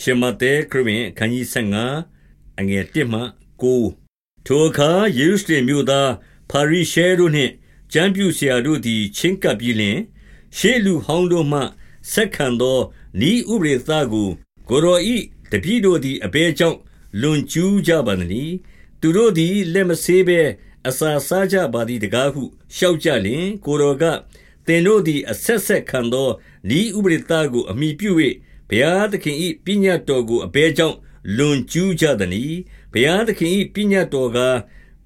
ရှမဿဲခရစ်ဝင်အခန်းကြီး15အငယ်1မှ9ထိုအခါယေရုရှလင်မြို့သားပါရိရှဲတို့နှင့်ကျမ်းပြုဆရာတို့သည်ချင်းကပ်ပြီးလျှင်ရှေးလူဟောင်းတို့မှဆက်ခံသောဤဥပရိသကိုကိုရောဤတပည့်တို့သည်အဘဲကြောင့်လွန်ကျူးကြပါသနည်းသူတို့သည်လက်မဆေးဘဲအစာစားကြပါသည်တကားဟုလျှောက်ကြလျင် ကိုရောကသင်တို့သည်အဆက်ဆက်ခံသောဤဥပရိသကိုအမိပြု၍ ဘုရားသခင်၏ပညတ်တော်ကို အဘဲကြောင့် လွန်ကျူးကြသနည်း ဘုရားသခင်၏ပညတ်တော်ကား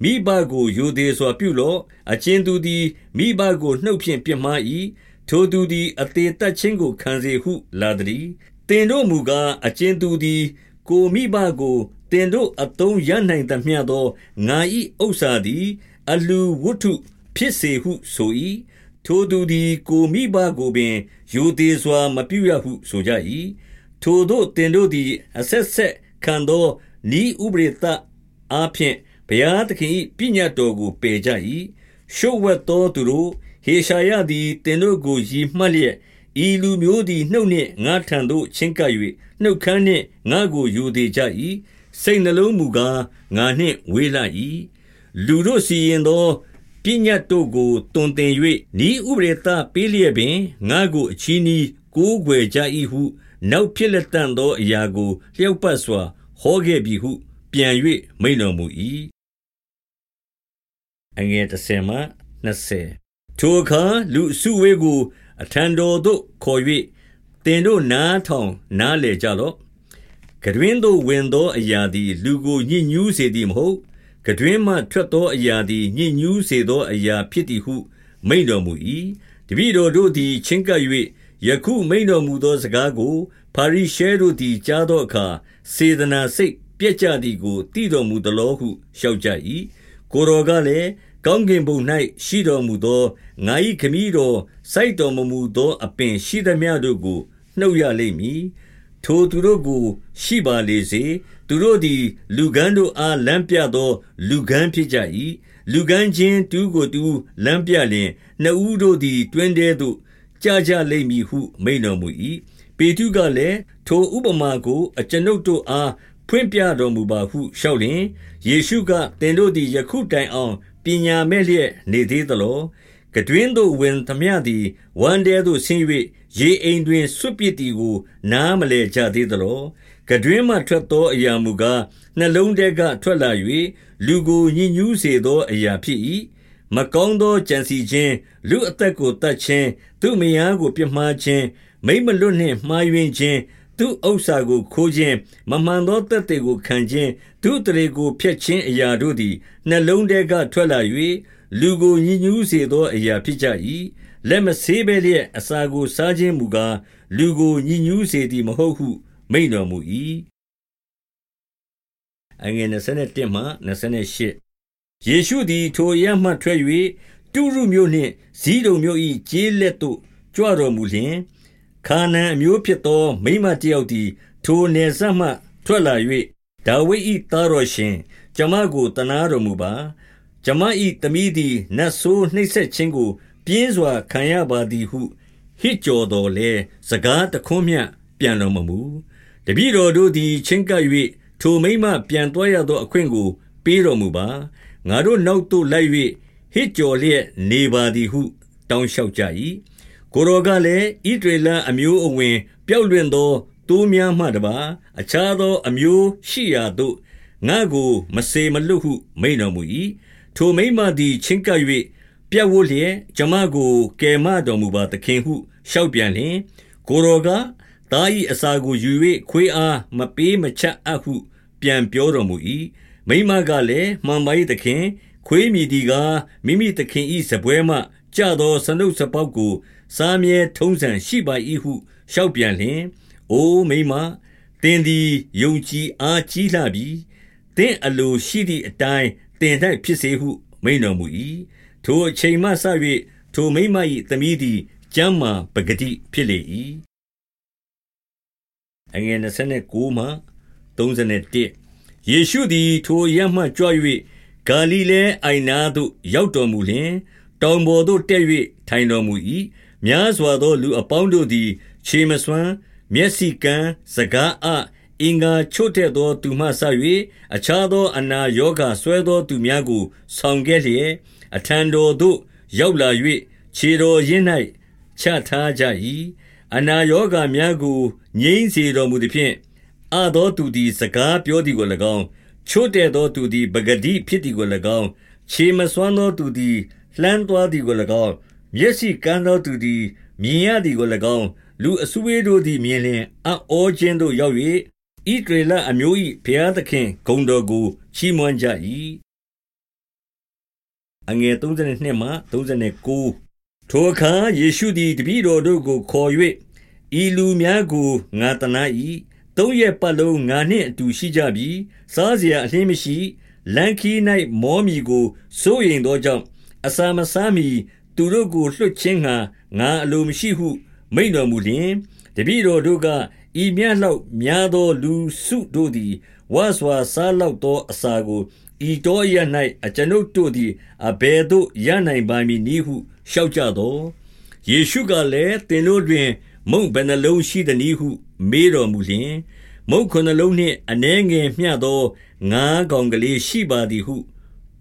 မိဘကိုယိုသေးစွာပြုလော့အချင်းသူသည် မိဘကို နှုတ်ဖြင့်ပြမှား၏ထိုသူသည် အသေးတတ်ခြင်းကို ခံစေဟု လာသည်တင်တို့မူကားအချင်းသူသည် ကိုမိဘကိုတင်တို့အတုံးရနိုင်သမျှသော ငါ၏ဥစ္စာသည် အလူဝတ္ထုဖြစ်စေဟုဆို၏ထိုသူသည် ကိုမိဘကိုပင်ယူသေးစွာ မပြုရဟု ဆိုကြ၏ ထိုတို့တင်တို့သည် အဆက်ဆက်ခံသောဤဥပရိသအားဖြင့်ဘုရားသခင်၏ပညတ်တော်ကိုပယ်ကြ၏ရှုဝတ်သောသူတို့ဟေရှာယသည်တင်တို့ကိုရည်မှတ်လျက်ဤလူမျိုးသည်နှုတ်နှင့်ငါထံသို့ချင်းကပ်၍နှုတ်ခမ်းနှင့်ငါကိုယူသေးကြ၏စိတ်နှလုံးမူကားငါနှင့်ဝေးလာ၏လူတို့စီရင်သောပညတ်တို့ကိုတွင်တင်၍ဤဥပရိသပေးလျက်ပင်ငါကိုအချီးနီးကိုးကွယ်ကြ၏ဟု နောက်ဖြစ်လက်တန်သောအရာကိုလျှောက်ပတ်စွာ ဟောခဲ့ပြီဟု ပြန်၍မိန်တော်မူ၏အငယ်30မှ20ထိုအခါလူစုဝေးကို အထံတော်သို့ခေါ်၍တင်တို့နားထောင်နားလေကြလော့ကတွင်သို့ဝင်သောအရာသည် လူကိုညှဉ်းညူးစေသည်မဟုတ်ကတွင်မှထွက်သောအရာသည်ညစ်ညူးစေသောအရာဖြစ်သည်ဟု မိန့်တော်မူ၏တပည့်တော်တို့သည်ချင်းကပ်၍ ယခုမိန့်တော်မူသောစကားကို ပါရိရှဲတို့သည်ကြားသောအခါ စေတနာစိတ်ပြက်ကြသည်ကိုသိတော်မူသလောဟုလျှောက်ကြ၏ကိုတော်ကလည်းကောင်းကင်ဘုံ၌ရှိတော်မူသောငါ၏ခမည်းတော်စိုက်တော်မမူသောအပင်ရှိသမျှတို့ကိုနှုတ်ရလိမ့်မည်ထိုသူတို့ကို ရှိပါလေစေသူတို့သည် လူကန်းတို့အားလမ်းပြသော လူကန်းဖြစ်ကြ၏လူကန်းချင်းတူးကိုတူးလမ်းပြလျင်နှစ်ဦးတို့သည် တွင်တဲသို့ ကြာကြလိမ့်မည်ဟု မိန်တော်မူ၏ပေတုကလည်း ထိုဥပမာကို အကျွန်ုပ်တို့အား ဖွင့်ပြတော်မူပါဟု လျှောက်လျင် ယေရှုက သင်တို့သည် ယခုတိုင်အောင် ပညာမဲ့လျက်နေသေးသလောကတွင်သို့ဝင်သမျှသည် ဝမ်းတဲသို့ဆင်း၍ရေအိမ်တွင်ဆွပစ်သည်ကို နားမလဲကြသေးသလောကတွင်မှထွက်သောအရာမူကား နှလုံးထဲက ထွက်လာ၍လူကိုညှဉ်းညူးစေသောအရာဖြစ်၏ မကောင်းသောကြံစီခြင်းလူအသက်ကိုတတ်ခြင်းသူမယားကိုပြမှားခြင်းမိမလွတ်နှင့်မှားယွင်းခြင်းသူဥစ္စာကိုခိုးခြင်းမမှန်သောတက်တွေကိုခံခြင်းသူတရေကိုဖျက်ခြင်းအရာတို့သည်နှလုံးထဲကထွက်လာ၍လူကိုညှဉ်းညူးစေသောအရာဖြစ်ကြ၏လက်မဆေးဘဲလျက်အစာကိုစားခြင်းမူကားလူကိုညှဉ်းညူးစေသည်မဟုတ်ဟု မိန်တော်မူ၏အငယ်27မှ28 ယေရှုသည် ထိုရမှထွက်၍တုရုမြို့နှင့်ဇီးတုံမြို့၏ကျေးလက်သို့ ကြွတော်မူလျှင် ခါနန်အမျိုးဖြစ်သော မိမတယောက်သည် ထိုနယ်စပ်မှ ထွက်လာ၍ဒါဝိဒ်၏သားတော်ရှင် ကျမကိုတနာတော်မူပါ ကျမ၏သမီးသည် နတ်ဆိုးနှိပ်စက်ခြင်းကို ပြင်းစွာခံရပါသည်ဟု ဟစ်ကြော်တော်လဲစကားတခွန်းမျှ ပြန်တော်မမူ တပည့်တော်တို့သည် ချင်းကပ်၍ထိုမိမပြန်သွားရသော အခွင့်ကို ပေးတော်မူပါ ငါတို့နောက်သို့လိုက်၍ဟစ်ကြော်လျက်နေပါသည်ဟု တောင်းလျှောက်ကြ၏ကိုတော်ကလည်းဣဒရေလအမျိုးအဝင် ပျောက်လွင့်သောတိုးများမှတပါအခြားသောအမျိုးရှိရာသို့ငါကိုမစေမလွတ်ဟုမိန်တော်မူ၏ထိုမိမသည်ချင်းကပ်၍ပြတ်ဝတ်လျက်ကျမကိုကယ်မတော်မူပါသခင်ဟုလျှောက်ပြန်လျင်ကိုတော်ကသား၏အစာကိုယူ၍ခွေးအားမပေးမချက်အပ်ဟု ပြန်ပြောတော်မူ၏ မိမကလည်းမှန်ပါ၏သခင်ခွေးမြည်ဒီကမိမိသခင်၏စပွဲမှကြသောစနုပ်စပေါက်ကို စားမြဲထုံးစံရှိပါ၏ဟုလျှောက်ပြန်လျင်အိုမိမသင်သည်ယုံကြည်အားကြီးလှပြီသင်အလိုရှိသည့်အတိုင်းသင်၌ဖြစ်စေဟုမိန်တော်မူ၏ထိုအချိန်မှစ၍ထိုမိမ၏သမီးသည်ကျမ်းမာပဂတိဖြစ်လေ၏အငယ်29မှ31 ယေရှုသည် ထိုရမှကြွ၍ဂါလိလဲအိုင်နာသို့ ရောက်တော်မူလျှင် တောင်ပေါ်သို့တက်၍ထိုင်တော်မူ၏များစွာသော လူအပေါင်းတို့သည် ခြေမစွမ်း မျက်စိကန်း စကားအ အင်္ဂါချို့တဲ့သောသူမှစ၍အခြားသော အနာရောဂါဆွဲသောသူများကို ဆောင်ခဲ့လျက် အထံတော်သို့ ရောက်လာ၍ခြေတော်ရင်း၌ချထားကြ၏။အနာရောဂါများကို ငြိမ်းစေတော်မူသဖြင့်၊ အသောသူသည် စကားပြောသည်ကို၎င်း၊ချို့တဲ့သောသူသည် ပကတိဖြစ်သည်ကို၎င်း၊ခြေမစွမ်းသောသူသည် လှမ်းသွားသည်ကို၎င်း၊မျက်စိကန်းသောသူသည် မြင်ရသည်ကို၎င်း၊လူအစုအဝေးတို့သည်မြင်လျှင် အံ့ဩခြင်းသို့ရောက်၍၊ဣသရေလအမျိုး၏ဘုရားသခင် ဂုဏ်တော်ကို ချီးမွမ်းကြ၏။ထိုအခါ ယေရှုသည် တပည့်တော်တို့ကိုခေါ်၍၊ဤလူများကို ငါသနား၏။ သုံးရက်ပတ်လုံးငါနှင့်အတူရှိကြပြီ။စားစရာအလျှင်းမရှိ။လမ်းခရီး၌မောမည်ကိုစိုးရိမ်သောကြောင့်၊အစာမစားမှီသူတို့ကိုလွှတ်ခြင်းငှါငါအလိုမရှိဟု မိန့်တော်မူလျှင်၊တပည့်တော်တို့က၊ဤမျှလောက်များသောလူစုတို့သည်ဝစွာစားလောက်သောအစာကိုဤတောအရပ်၌အကျွန်ုပ်တို့သည်အဘယ်သို့ရနိုင်ပါမည်နည်းဟုလျှောက်ကြသော်၊ယေရှုကလည်း၊သင်တို့တွင် မုန့်ဘယ်နှစ်လုံးရှိသနည်းဟု မေးတော်မူလျှင်၊မုန့်ခုနစ်လုံးနှင့်အနည်းငယ်မျှသောငါးကောင်ကလေးရှိပါသည်ဟု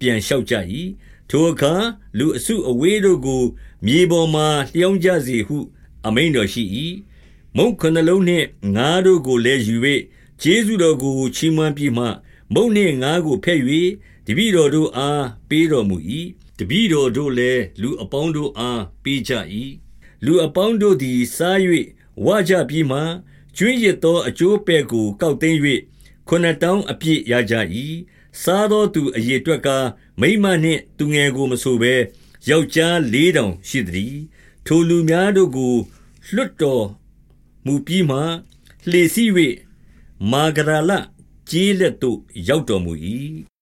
ပြန်လျှောက်ကြ၏။ထိုအခါလူအစုအဝေးတို့ကို မြေပေါ်မှာလျောင်းကြစေဟု အမိန့်တော်ရှိ၏။မုန့်ခုနစ်လုံးနှင့်ငါးတို့ကိုလည်းယူ၍ကျေးဇူးတော်ကိုချီးမွမ်းပြီးမှ၊မုန့်နှင့်ငါးကိုဖဲ့၍တပည့်တော်တို့အားပေးတော်မူ၏။တပည့်တော်တို့လည်းလူအပေါင်းတို့အားပေးကြ၏။ လူအပေါင်းတို့သည်စား၍ဝကြပြီးမှ၊ကြွင်းရစ်သောအကျိုးပဲ့ကိုကောက်သိမ်း၍ခုနစ်တောင်းအပြည့်ရကြ၏။စားသောသူအရေအတွက်ကား၊မိန်းမနှင့်သူငယ်ကိုမဆိုဘဲယောက်ျားလေးထောင်ရှိသတည်း။ထိုလူများတို့ကိုလွှတ်တော်မူပြီးမှလှေစီး၍မာဂဒလကျေးလက်သို့ရောက်တော်မူ၏။